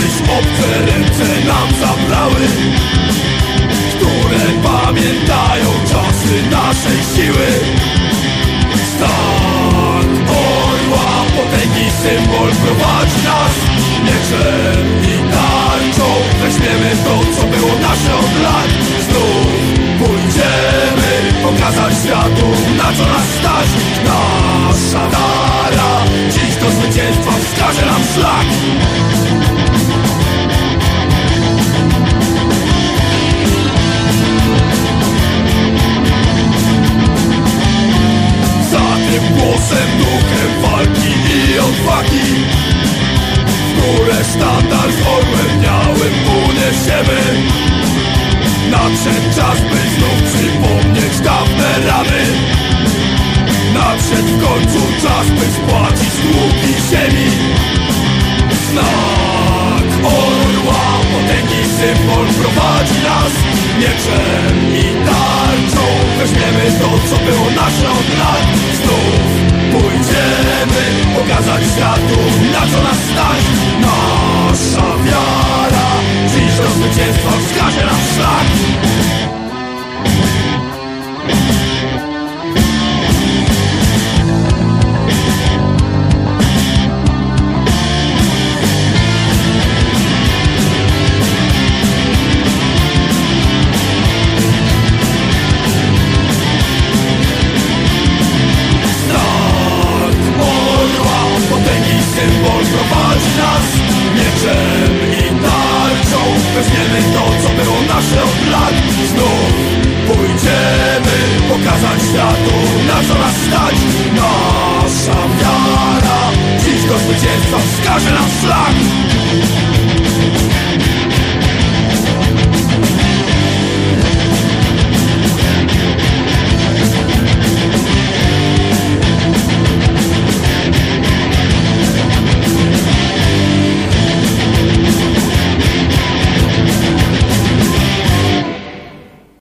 Dziś obce ręce nam zabrały Które pamiętają czasy naszej siły. Stan orła, potęgi symbol prowadzi nas. Mieczem i tarczą weźmiemy to, co było nasze od lat. Znów pójdziemy pokazać światu, na co nas stać. Nasza dara dziś do zwycięstwa wskaże nam szlak. Bosem duchem walki i odwagi W górę sztandar z orłem białym uniesiemy. Nadszedł czas, by znów przypomnieć dawne rany. Nadszedł w końcu czas, by spłacić długi ziemi. Znak orła, potęgi symbol prowadzi nas Mieczem i tarczą. Weźmiemy to, co było naszą piratów, na co nas stać? Nasza wiara, dziś do zwycięstwa wskaże i'm szlak